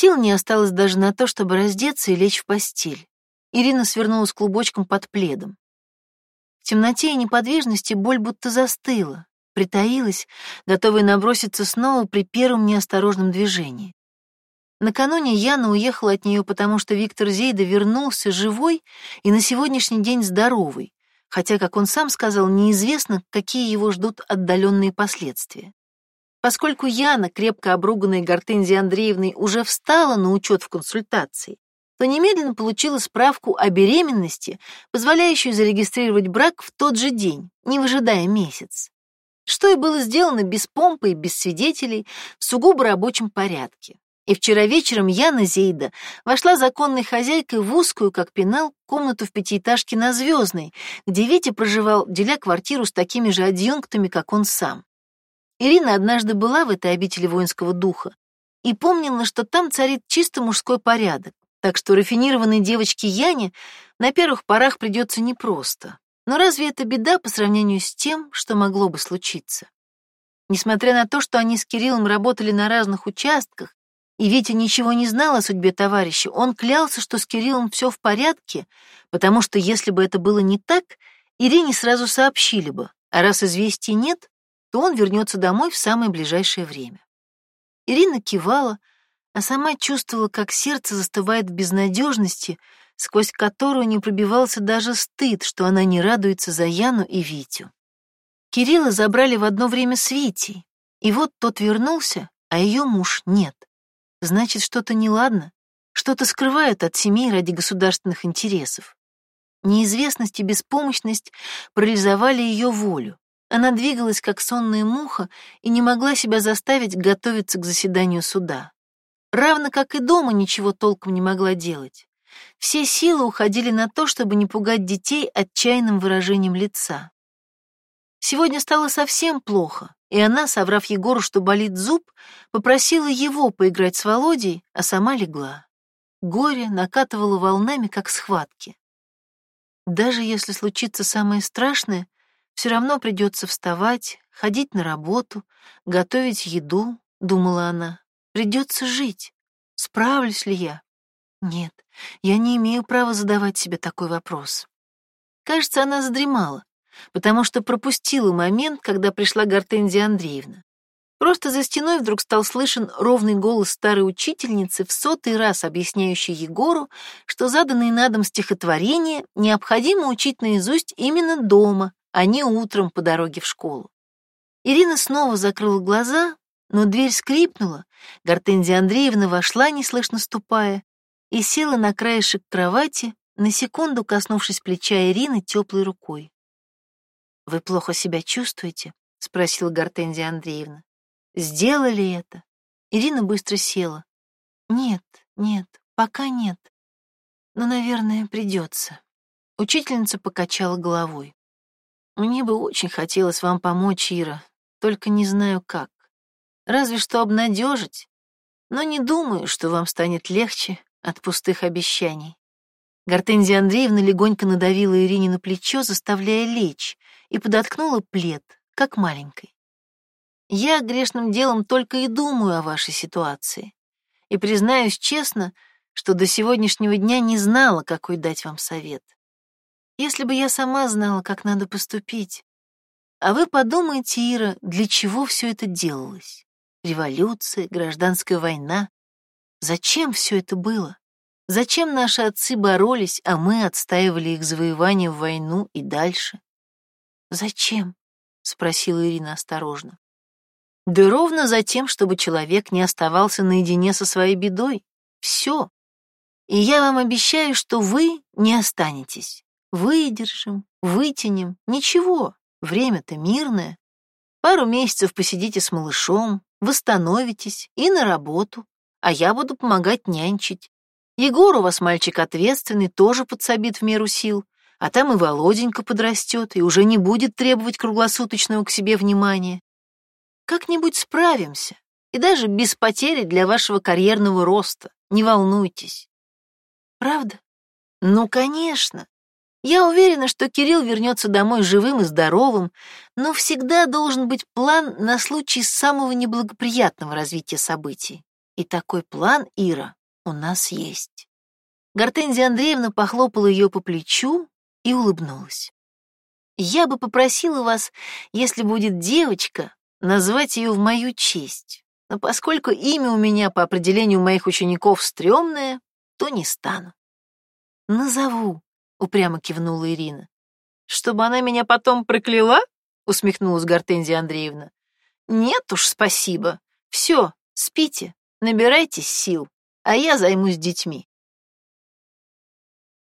Сил не осталось даже на то, чтобы раздеться и лечь в постель. Ирина свернулась клубочком под пледом. В темноте и неподвижности боль будто застыла, притаилась, готовая наброситься снова при первом неосторожном движении. Накануне Яна уехала от нее, потому что Виктор Зейда вернулся живой и на сегодняшний день здоровый, хотя, как он сам сказал, неизвестно, какие его ждут отдаленные последствия. Поскольку Яна, крепко обруганная Гортензией Андреевной, уже встала на учет в консультации, то немедленно получила справку о беременности, позволяющую зарегистрировать брак в тот же день, не выжидая месяц. Что и было сделано без помпы и без свидетелей, в сугубо рабочем порядке. И вчера вечером Яна Зейда вошла законной хозяйкой в узкую, как пенал, комнату в пятиэтажке на Звездной, где Витя проживал, деля квартиру с такими же адъюнктами, как он сам. Ирина однажды была в этой обители воинского духа и помнила, что там царит чисто мужской порядок, так что рафинированной девочке Яне на первых порах придется непросто. Но разве это беда по сравнению с тем, что могло бы случиться? Несмотря на то, что они с Кириллом работали на разных участках, и Витя ничего не знал о судьбе товарища. Он клялся, что с Кириллом все в порядке, потому что если бы это было не так, Ирине сразу сообщили бы, а раз известий нет, то он вернется домой в самое ближайшее время. Ирина кивала, а сама чувствовала, как сердце застывает в безнадежности, сквозь которую не пробивался даже стыд, что она не радуется за Яну и Витю. Кирилла забрали в одно время с Витей, и вот тот вернулся, а ее муж нет. Значит, что-то неладно, что-то скрывают от семей ради государственных интересов. Неизвестность и беспомощность парализовали ее волю. Она двигалась, как сонная муха, и не могла себя заставить готовиться к заседанию суда. Равно как и дома ничего толком не могла делать. Все силы уходили на то, чтобы не пугать детей отчаянным выражением лица. Сегодня стало совсем плохо, и она, соврав Егору, что болит зуб, попросила его поиграть с Володей, а сама легла. Горе накатывало волнами, как схватки. Даже если случится самое страшное, все равно придется вставать, ходить на работу, готовить еду, думала она. Придется жить. Справлюсь ли я? Нет, я не имею права задавать себе такой вопрос. Кажется, она задремала потому что пропустила момент, когда пришла Гортензия Андреевна. Просто за стеной вдруг стал слышен ровный голос старой учительницы, в сотый раз объясняющий Егору, что заданные на дом стихотворения необходимо учить наизусть именно дома, не утром по дороге в школу. Ирина снова закрыла глаза, но дверь скрипнула, Гортензия Андреевна вошла, неслышно ступая, и села на краешек кровати, на секунду коснувшись плеча Ирины теплой рукой. «Вы плохо себя чувствуете?» — спросила Гортензия Андреевна. «Сделали это?» Ирина быстро села. «Нет, нет, пока нет. Но, наверное, придется». Учительница покачала головой. «Мне бы очень хотелось вам помочь, Ира, только не знаю как. Разве что обнадежить, но не думаю, что вам станет легче от пустых обещаний». Гортензия Андреевна легонько надавила Ирине на плечо, заставляя лечь, и подоткнула плед, как маленькой. Я грешным делом только и думаю о вашей ситуации. И признаюсь честно, что до сегодняшнего дня не знала, какой дать вам совет. Если бы я сама знала, как надо поступить. А вы подумайте, Ира, для чего все это делалось? Революция, гражданская война. Зачем все это было? Зачем наши отцы боролись, а мы отстаивали их завоевание в войну и дальше? «Зачем?» — спросила Ирина осторожно. «Да ровно за тем, чтобы человек не оставался наедине со своей бедой. Все. И я вам обещаю, что вы не останетесь. Выдержим, вытянем. Ничего, время-то мирное. Пару месяцев посидите с малышом, восстановитесь и на работу, а я буду помогать нянчить. Егор у вас мальчик ответственный, тоже подсобит в меру сил а там и Володенька подрастет и уже не будет требовать круглосуточного к себе внимания. Как-нибудь справимся, и даже без потери для вашего карьерного роста, не волнуйтесь. Правда? Ну, конечно. Я уверена, что Кирилл вернется домой живым и здоровым, но всегда должен быть план на случай самого неблагоприятного развития событий. И такой план, Ира, у нас есть. Гортензия Андреевна похлопала ее по плечу и улыбнулась. Я бы попросила вас, если будет девочка, назвать ее в мою честь. Но поскольку имя у меня по определению моих учеников стрёмное, то не стану. Назову, упрямо кивнула Ирина. Чтобы она меня потом прокляла? усмехнулась Гортензия Андреевна. Нет уж, спасибо. Все, спите, набирайтесь сил, а я займусь детьми.